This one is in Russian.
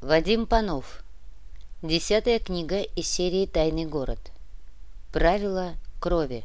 Вадим Панов. Десятая книга из серии «Тайный город». Правила крови.